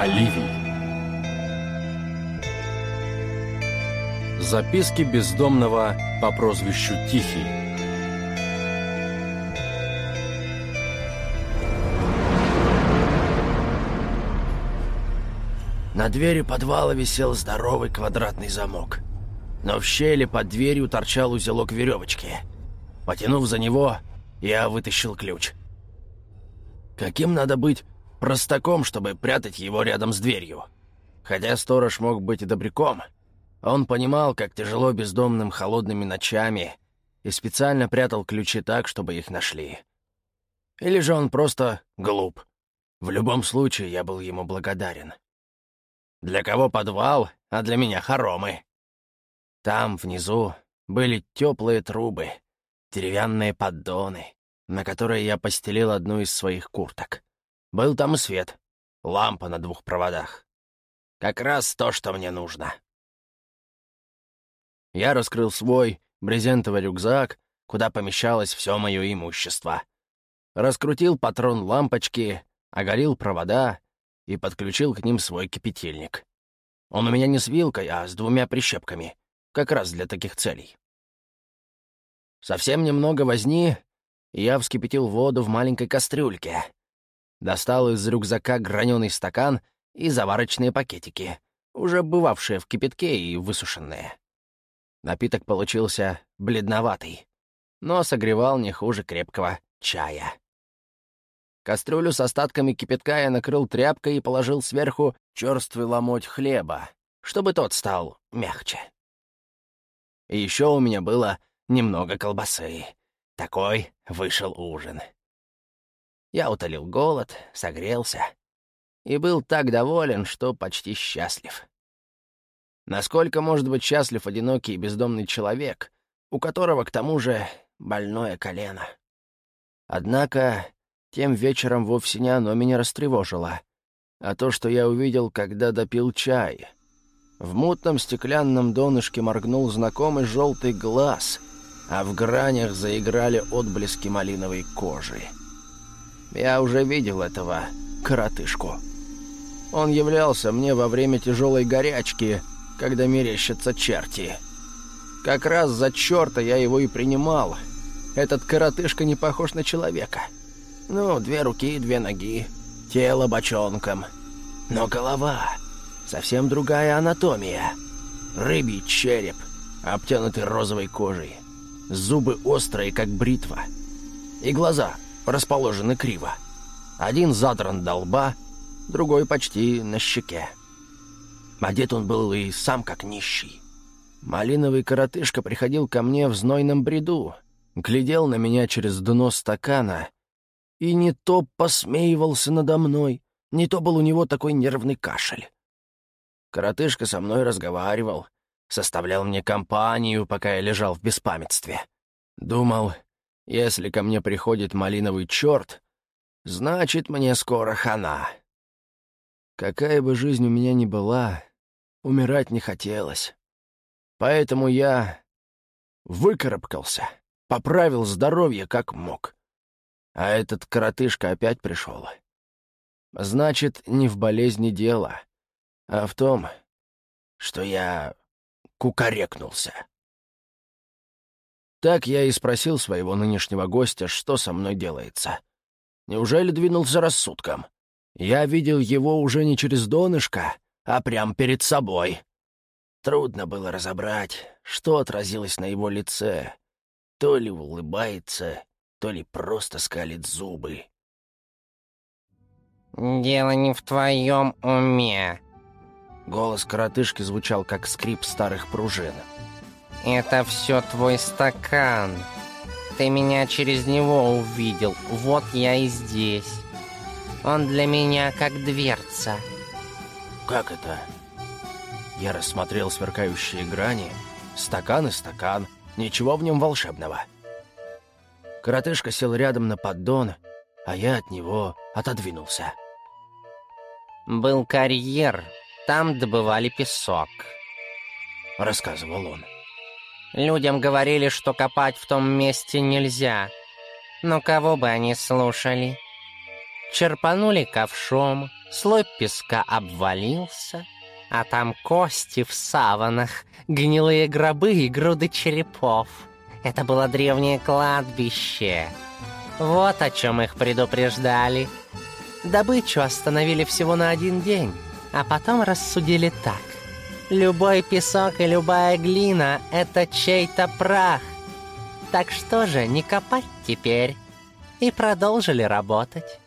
Оливий Записки бездомного по прозвищу Тихий На двери подвала висел здоровый квадратный замок. Но в щели под дверью торчал узелок веревочки. Потянув за него, я вытащил ключ. Каким надо быть простаком, чтобы прятать его рядом с дверью? Хотя сторож мог быть и добряком. Он понимал, как тяжело бездомным холодными ночами, и специально прятал ключи так, чтобы их нашли. Или же он просто глуп. В любом случае, я был ему благодарен. Для кого подвал, а для меня хоромы. Там, внизу, были теплые трубы, деревянные поддоны, на которые я постелил одну из своих курток. Был там и свет, лампа на двух проводах. Как раз то, что мне нужно. Я раскрыл свой брезентовый рюкзак, куда помещалось все мое имущество. Раскрутил патрон лампочки, оголил провода и подключил к ним свой кипятильник. Он у меня не с вилкой, а с двумя прищепками, как раз для таких целей. Совсем немного возни, и я вскипятил воду в маленькой кастрюльке. Достал из рюкзака граненый стакан и заварочные пакетики, уже бывавшие в кипятке и высушенные. Напиток получился бледноватый, но согревал не хуже крепкого чая. Кастрюлю с остатками кипятка я накрыл тряпкой и положил сверху черствый ломоть хлеба, чтобы тот стал мягче. И еще у меня было немного колбасы. Такой вышел ужин. Я утолил голод, согрелся и был так доволен, что почти счастлив. Насколько может быть счастлив одинокий и бездомный человек, у которого, к тому же, больное колено? Однако тем вечером вовсе не оно меня растревожило, а то, что я увидел, когда допил чай. В мутном стеклянном донышке моргнул знакомый желтый глаз, а в гранях заиграли отблески малиновой кожи. Я уже видел этого коротышку. Он являлся мне во время тяжелой горячки, когда мерещатся черти. Как раз за черта я его и принимал. Этот коротышка не похож на человека. — ну, две руки, и две ноги, тело бочонком. Но голова — совсем другая анатомия. Рыбий череп, обтянутый розовой кожей. Зубы острые, как бритва. И глаза расположены криво. Один задран до лба, другой почти на щеке. Одет он был и сам как нищий. Малиновый коротышка приходил ко мне в знойном бреду, глядел на меня через дно стакана и не то посмеивался надо мной, не то был у него такой нервный кашель. Коротышка со мной разговаривал, составлял мне компанию, пока я лежал в беспамятстве. Думал, если ко мне приходит малиновый черт, значит, мне скоро хана. Какая бы жизнь у меня ни была, умирать не хотелось. Поэтому я выкарабкался, поправил здоровье как мог. А этот коротышка опять пришел. Значит, не в болезни дело, а в том, что я кукарекнулся. Так я и спросил своего нынешнего гостя, что со мной делается. Неужели двинулся рассудком? Я видел его уже не через донышко, а прямо перед собой. Трудно было разобрать, что отразилось на его лице. То ли улыбается, то ли просто скалит зубы. «Дело не в твоем уме». Голос коротышки звучал, как скрип старых пружин. «Это все твой стакан. Ты меня через него увидел, вот я и здесь. Он для меня как дверца». «Как это?» Я рассмотрел сверкающие грани. Стакан и стакан. Ничего в нем волшебного. Коротышка сел рядом на поддон, а я от него отодвинулся. «Был карьер, там добывали песок», — рассказывал он. «Людям говорили, что копать в том месте нельзя, но кого бы они слушали? Черпанули ковшом, слой песка обвалился, а там кости в саванах, гнилые гробы и груды черепов. Это было древнее кладбище. Вот о чем их предупреждали. Добычу остановили всего на один день, а потом рассудили так. Любой песок и любая глина — это чей-то прах. Так что же, не копать теперь? И продолжили работать.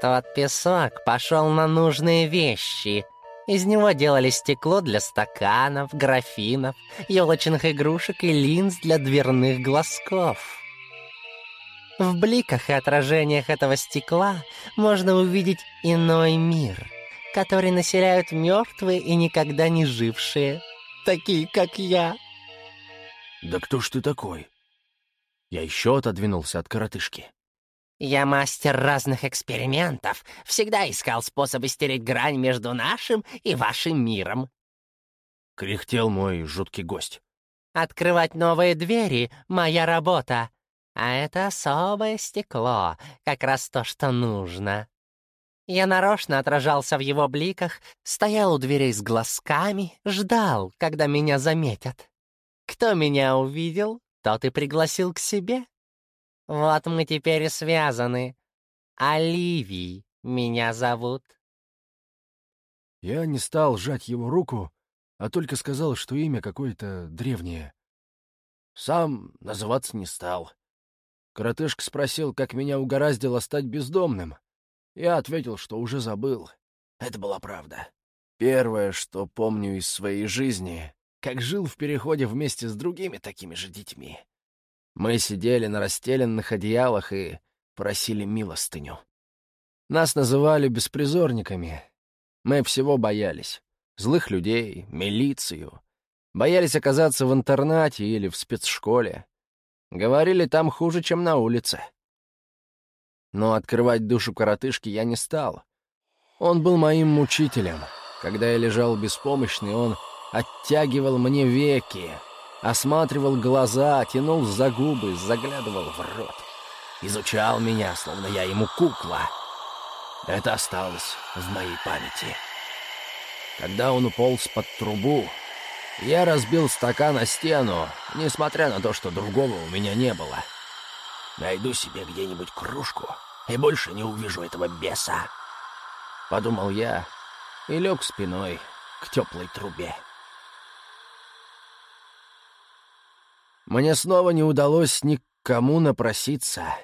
Тот песок пошел на нужные вещи. Из него делали стекло для стаканов, графинов, елочных игрушек и линз для дверных глазков. В бликах и отражениях этого стекла можно увидеть иной мир, который населяют мертвые и никогда не жившие, такие, как я. «Да кто ж ты такой?» Я еще отодвинулся от коротышки. Я мастер разных экспериментов, всегда искал способы стереть грань между нашим и вашим миром. Кряхтел мой жуткий гость. Открывать новые двери — моя работа. А это особое стекло, как раз то, что нужно. Я нарочно отражался в его бликах, стоял у дверей с глазками, ждал, когда меня заметят. Кто меня увидел, тот и пригласил к себе. Вот мы теперь и связаны. Оливий меня зовут. Я не стал сжать его руку, а только сказал, что имя какое-то древнее. Сам называться не стал. Коротышка спросил, как меня угораздило стать бездомным. Я ответил, что уже забыл. Это была правда. Первое, что помню из своей жизни, как жил в переходе вместе с другими такими же детьми. Мы сидели на расстеленных одеялах и просили милостыню. Нас называли беспризорниками. Мы всего боялись. Злых людей, милицию. Боялись оказаться в интернате или в спецшколе. Говорили, там хуже, чем на улице. Но открывать душу коротышки я не стал. Он был моим мучителем. Когда я лежал беспомощный, он оттягивал мне веки, осматривал глаза, тянул за губы, заглядывал в рот. Изучал меня, словно я ему кукла. Это осталось в моей памяти. Когда он уполз под трубу, я разбил стакан о стену, несмотря на то, что другого у меня не было. Найду себе где-нибудь кружку и больше не увижу этого беса. Подумал я и лег спиной к теплой трубе. Мне снова не удалось никому напроситься,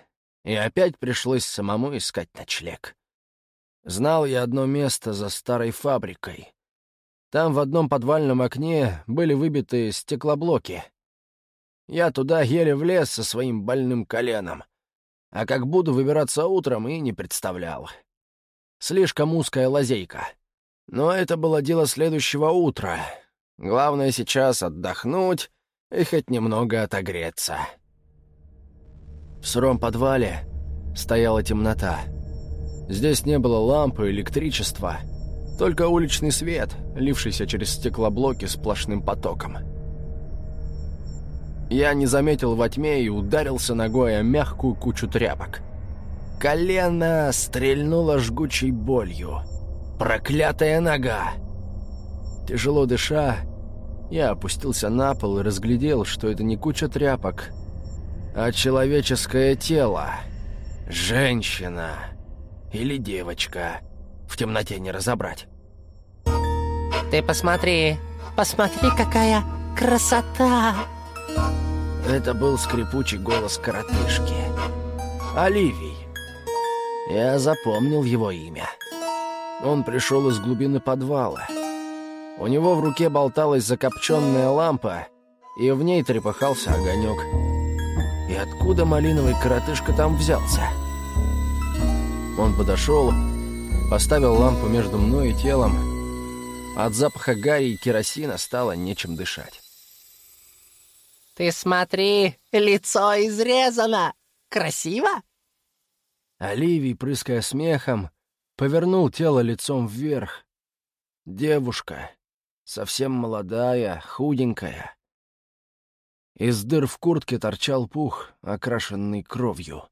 и опять пришлось самому искать ночлег. Знал я одно место за старой фабрикой. Там в одном подвальном окне были выбиты стеклоблоки. Я туда еле влез со своим больным коленом. А как буду выбираться утром, и не представлял. Слишком узкая лазейка. Но это было дело следующего утра. Главное сейчас отдохнуть и хоть немного отогреться. В сыром подвале стояла темнота. Здесь не было лампы, электричества, только уличный свет, лившийся через стеклоблоки сплошным потоком. Я не заметил во тьме и ударился ногой о мягкую кучу тряпок. Колено стрельнуло жгучей болью. Проклятая нога! Тяжело дыша, я опустился на пол и разглядел, что это не куча тряпок, а человеческое тело. Женщина или девочка. В темноте не разобрать. Ты посмотри, посмотри, какая красота! Это был скрипучий голос коротышки. Оливий. Я запомнил его имя. Он пришел из глубины подвала. У него в руке болталась закопченная лампа, и в ней трепыхался огонек. И откуда малиновый коротышка там взялся? Он подошел, поставил лампу между мной и телом. От запаха гари и керосина стало нечем дышать. «Ты смотри, лицо изрезано! Красиво?» Оливий, прыская смехом, повернул тело лицом вверх. Девушка, совсем молодая, худенькая. Из дыр в куртке торчал пух, окрашенный кровью.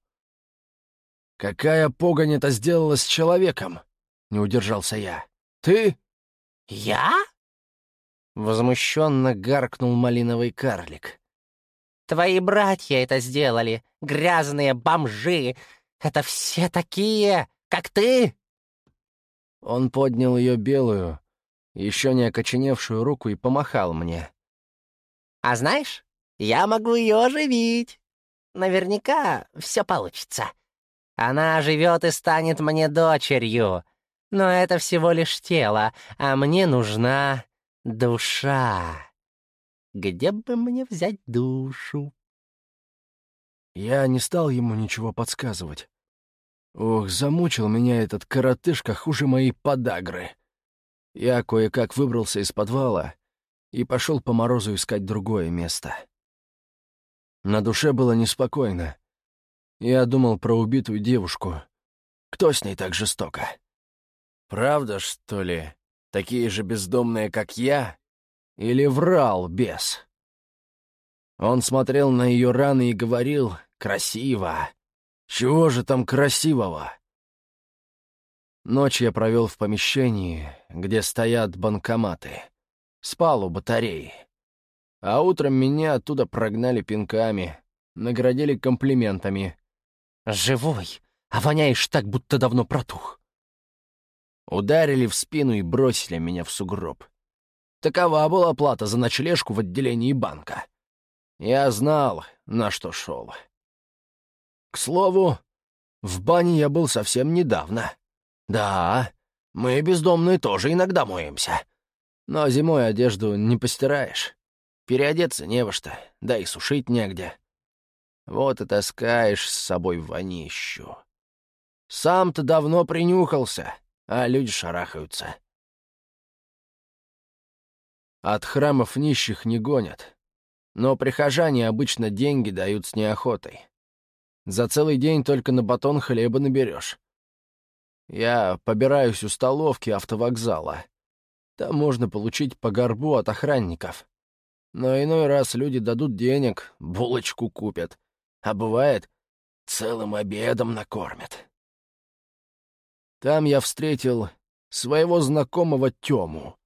Какая погонь это сделала с человеком? не удержался я. «Ты?» «Я?» Возмущенно гаркнул малиновый карлик. «Твои братья это сделали, грязные бомжи! Это все такие, как ты!» Он поднял ее белую, еще не окоченевшую руку и помахал мне. «А знаешь, я могу ее оживить. Наверняка все получится. Она оживет и станет мне дочерью. Но это всего лишь тело, а мне нужна душа. Где бы мне взять душу?» Я не стал ему ничего подсказывать. Ох, замучил меня этот коротышка хуже моей подагры. Я кое-как выбрался из подвала и пошел по морозу искать другое место. На душе было неспокойно. Я думал про убитую девушку. Кто с ней так жестоко? Правда, что ли, такие же бездомные, как я? Или врал бес? Он смотрел на ее раны и говорил «красиво». Чего же там красивого? Ночь я провел в помещении, где стоят банкоматы. Спал у батареи. А утром меня оттуда прогнали пинками, наградили комплиментами. «Живой, а воняешь так, будто давно протух». Ударили в спину и бросили меня в сугроб. Такова была плата за ночлежку в отделении банка. Я знал, на что шел. К слову, в бане я был совсем недавно. Да, мы, бездомные, тоже иногда моемся. Но зимой одежду не постираешь. Переодеться не во что, да и сушить негде. Вот и таскаешь с собой вонищу. Сам-то давно принюхался, а люди шарахаются. От храмов нищих не гонят, но прихожане обычно деньги дают с неохотой. За целый день только на батон хлеба наберешь. Я побираюсь у столовки автовокзала. Там можно получить по горбу от охранников. Но иной раз люди дадут денег, булочку купят. А бывает, целым обедом накормят. Там я встретил своего знакомого Тему.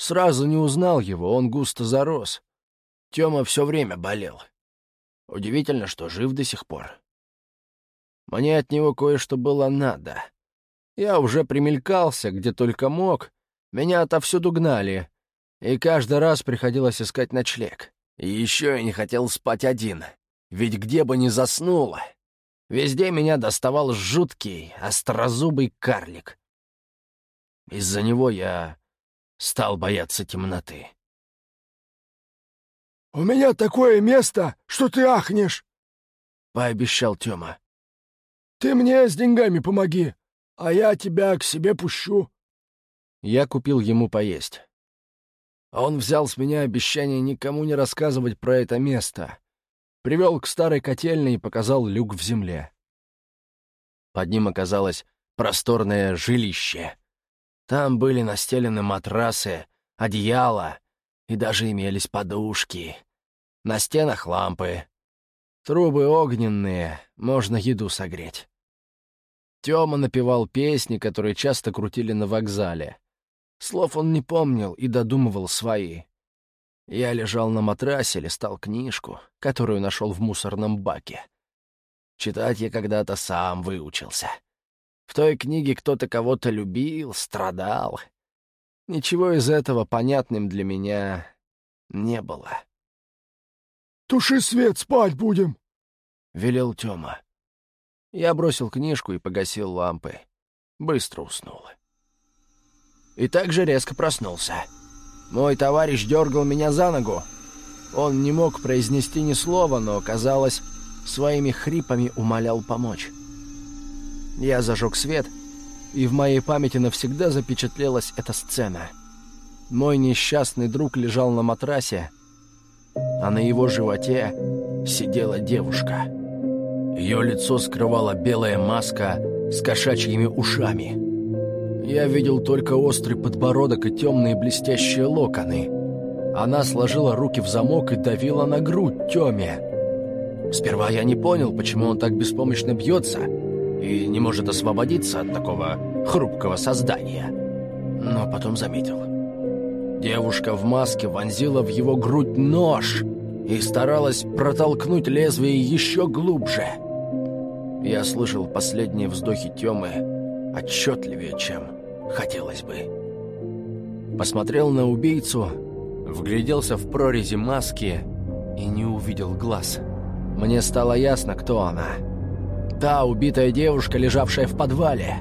Сразу не узнал его, он густо зарос. Тема все время болел. Удивительно, что жив до сих пор. Мне от него кое-что было надо. Я уже примелькался, где только мог. Меня отовсюду гнали, и каждый раз приходилось искать ночлег. И еще я не хотел спать один, ведь где бы ни заснула, везде меня доставал жуткий, острозубый карлик. Из-за него я стал бояться темноты. «У меня такое место, что ты ахнешь!» — пообещал Тёма. «Ты мне с деньгами помоги, а я тебя к себе пущу». Я купил ему поесть. Он взял с меня обещание никому не рассказывать про это место. Привел к старой котельной и показал люк в земле. Под ним оказалось просторное жилище. Там были настелены матрасы, одеяла и даже имелись подушки. На стенах лампы. Трубы огненные, можно еду согреть. Тёма напевал песни, которые часто крутили на вокзале. Слов он не помнил и додумывал свои. Я лежал на матрасе, листал книжку, которую нашел в мусорном баке. Читать я когда-то сам выучился. В той книге кто-то кого-то любил, страдал. Ничего из этого понятным для меня не было. «Туши свет, спать будем!» — велел Тёма. Я бросил книжку и погасил лампы. Быстро уснул и также резко проснулся. Мой товарищ дергал меня за ногу. Он не мог произнести ни слова, но, казалось, своими хрипами умолял помочь. Я зажег свет, и в моей памяти навсегда запечатлелась эта сцена. Мой несчастный друг лежал на матрасе, а на его животе сидела девушка. Ее лицо скрывала белая маска с кошачьими ушами — я видел только острый подбородок и темные блестящие локоны. Она сложила руки в замок и давила на грудь Теме. Сперва я не понял, почему он так беспомощно бьется и не может освободиться от такого хрупкого создания. Но потом заметил. Девушка в маске вонзила в его грудь нож и старалась протолкнуть лезвие еще глубже. Я слышал последние вздохи Темы отчетливее, чем хотелось бы. Посмотрел на убийцу, вгляделся в прорези маски и не увидел глаз. Мне стало ясно, кто она. Та убитая девушка, лежавшая в подвале.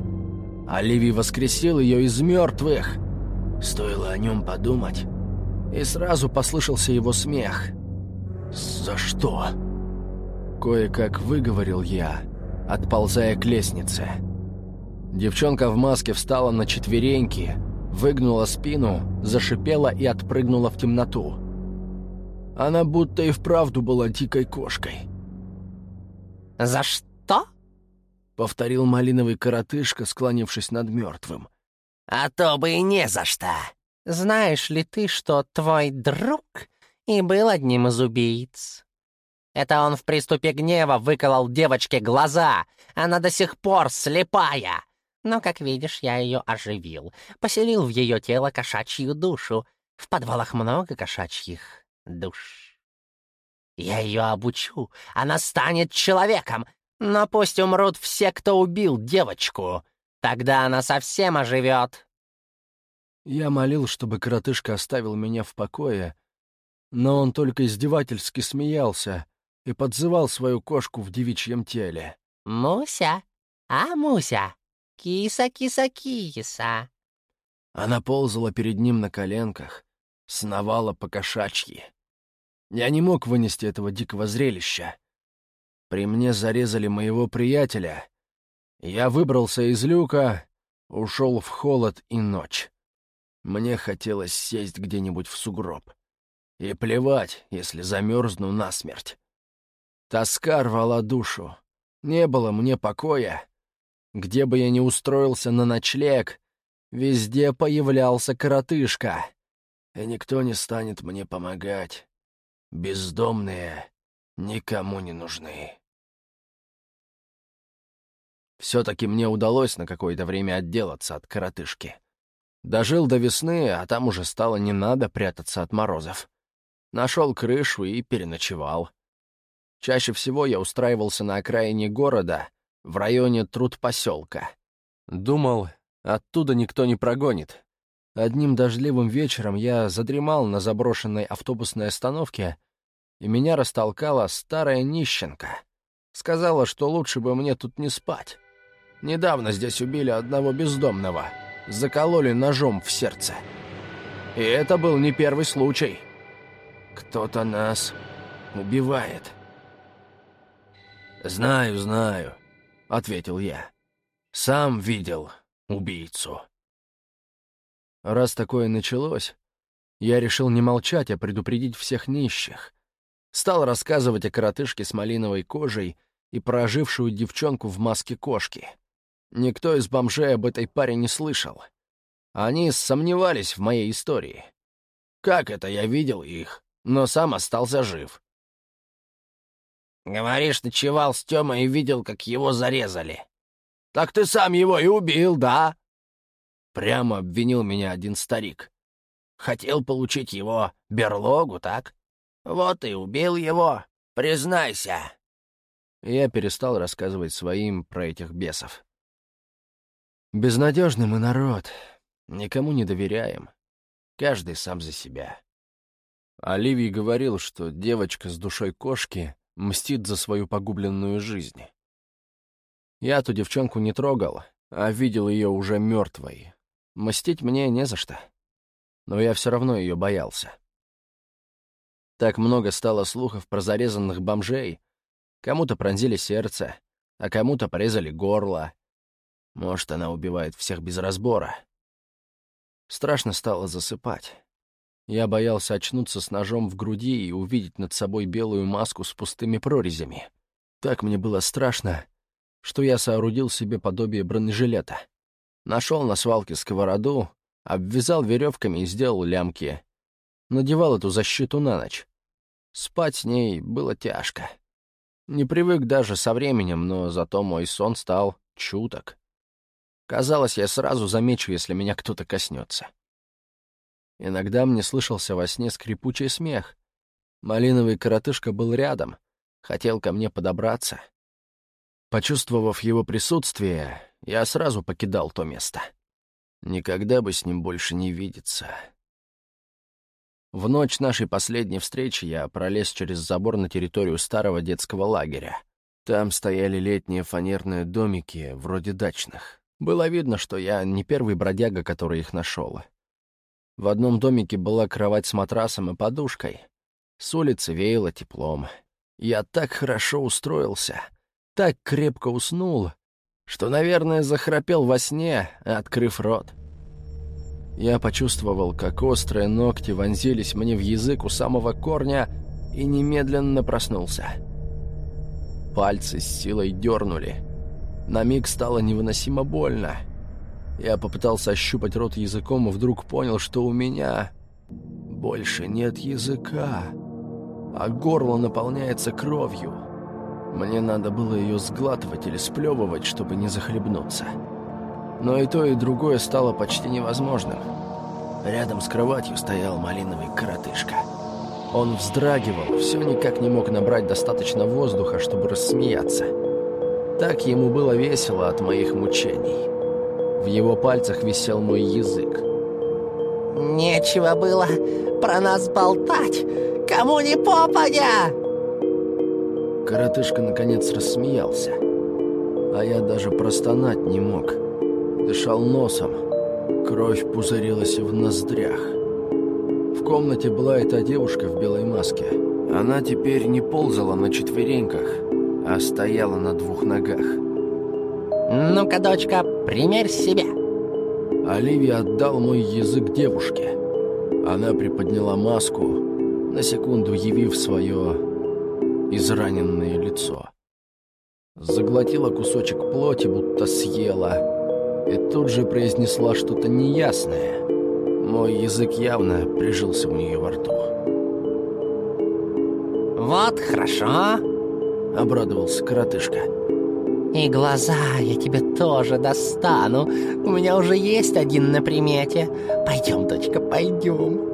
Оливий воскресил ее из мертвых. Стоило о нем подумать, и сразу послышался его смех. «За что?» Кое-как выговорил я, отползая к лестнице. Девчонка в маске встала на четвереньки, выгнула спину, зашипела и отпрыгнула в темноту. Она будто и вправду была дикой кошкой. «За что?» — повторил малиновый коротышка, склонившись над мертвым. «А то бы и не за что. Знаешь ли ты, что твой друг и был одним из убийц?» Это он в приступе гнева выколол девочке глаза. Она до сих пор слепая. Но, как видишь, я ее оживил. Поселил в ее тело кошачью душу. В подвалах много кошачьих душ. Я ее обучу, она станет человеком, но пусть умрут все, кто убил девочку. Тогда она совсем оживет. Я молил, чтобы коротышка оставил меня в покое, но он только издевательски смеялся и подзывал свою кошку в девичьем теле. «Муся! А, Муся! Киса, киса, киса!» Она ползала перед ним на коленках, сновала по кошачьи. Я не мог вынести этого дикого зрелища. При мне зарезали моего приятеля. Я выбрался из люка, ушел в холод и ночь. Мне хотелось сесть где-нибудь в сугроб. И плевать, если замерзну насмерть. Тоска рвала душу. Не было мне покоя. Где бы я ни устроился на ночлег, везде появлялся коротышка. И никто не станет мне помогать. Бездомные никому не нужны. Все-таки мне удалось на какое-то время отделаться от коротышки. Дожил до весны, а там уже стало не надо прятаться от морозов. Нашел крышу и переночевал. Чаще всего я устраивался на окраине города, в районе трудпоселка. Думал, оттуда никто не прогонит, Одним дождливым вечером я задремал на заброшенной автобусной остановке, и меня растолкала старая нищенка. Сказала, что лучше бы мне тут не спать. Недавно здесь убили одного бездомного, закололи ножом в сердце. И это был не первый случай. Кто-то нас убивает. «Знаю, знаю», — ответил я. «Сам видел убийцу». Раз такое началось, я решил не молчать, а предупредить всех нищих. Стал рассказывать о коротышке с малиновой кожей и прожившую девчонку в маске кошки. Никто из бомжей об этой паре не слышал. Они сомневались в моей истории. Как это я видел их, но сам остался жив. «Говоришь, ночевал с Тёмой и видел, как его зарезали. Так ты сам его и убил, да?» Прямо обвинил меня один старик. Хотел получить его берлогу, так? Вот и убил его. Признайся. Я перестал рассказывать своим про этих бесов. Безнадежный мы народ. Никому не доверяем. Каждый сам за себя. Оливий говорил, что девочка с душой кошки мстит за свою погубленную жизнь. Я ту девчонку не трогал, а видел ее уже мертвой, Мстить мне не за что. Но я все равно ее боялся. Так много стало слухов про зарезанных бомжей. Кому-то пронзили сердце, а кому-то порезали горло. Может, она убивает всех без разбора. Страшно стало засыпать. Я боялся очнуться с ножом в груди и увидеть над собой белую маску с пустыми прорезями. Так мне было страшно, что я соорудил себе подобие бронежилета. Нашел на свалке сковороду, обвязал веревками и сделал лямки. Надевал эту защиту на ночь. Спать с ней было тяжко. Не привык даже со временем, но зато мой сон стал чуток. Казалось, я сразу замечу, если меня кто-то коснется. Иногда мне слышался во сне скрипучий смех. Малиновый коротышка был рядом, хотел ко мне подобраться. Почувствовав его присутствие, я сразу покидал то место. Никогда бы с ним больше не видеться. В ночь нашей последней встречи я пролез через забор на территорию старого детского лагеря. Там стояли летние фанерные домики, вроде дачных. Было видно, что я не первый бродяга, который их нашел. В одном домике была кровать с матрасом и подушкой. С улицы веяло теплом. Я так хорошо устроился, так крепко уснул, что, наверное, захрапел во сне, открыв рот. Я почувствовал, как острые ногти вонзились мне в язык у самого корня и немедленно проснулся. Пальцы с силой дернули. На миг стало невыносимо больно. Я попытался ощупать рот языком и вдруг понял, что у меня больше нет языка, а горло наполняется кровью. Мне надо было ее сглатывать или сплевывать, чтобы не захлебнуться но и то, и другое стало почти невозможным. Рядом с кроватью стоял малиновый коротышка. Он вздрагивал, все никак не мог набрать достаточно воздуха, чтобы рассмеяться. Так ему было весело от моих мучений. В его пальцах висел мой язык. «Нечего было про нас болтать, кому не попадя!» Коротышка наконец рассмеялся, а я даже простонать не мог дышал носом. Кровь пузырилась в ноздрях. В комнате была эта девушка в белой маске. Она теперь не ползала на четвереньках, а стояла на двух ногах. «Ну-ка, дочка, примерь себя!» Оливия отдал мой язык девушке. Она приподняла маску, на секунду явив свое израненное лицо. Заглотила кусочек плоти, будто съела, и тут же произнесла что-то неясное. Мой язык явно прижился у нее во рту. «Вот хорошо», — обрадовался коротышка. «И глаза я тебе тоже достану. У меня уже есть один на примете. Пойдем, дочка, пойдем».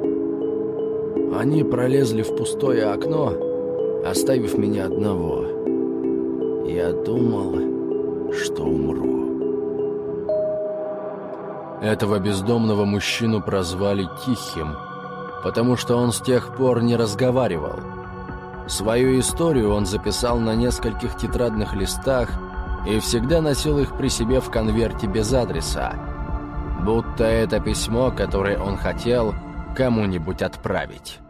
Они пролезли в пустое окно, оставив меня одного. Я думал, что умру. Этого бездомного мужчину прозвали Тихим, потому что он с тех пор не разговаривал. Свою историю он записал на нескольких тетрадных листах и всегда носил их при себе в конверте без адреса, будто это письмо, которое он хотел кому-нибудь отправить.